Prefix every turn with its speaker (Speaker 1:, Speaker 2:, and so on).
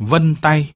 Speaker 1: vân tay.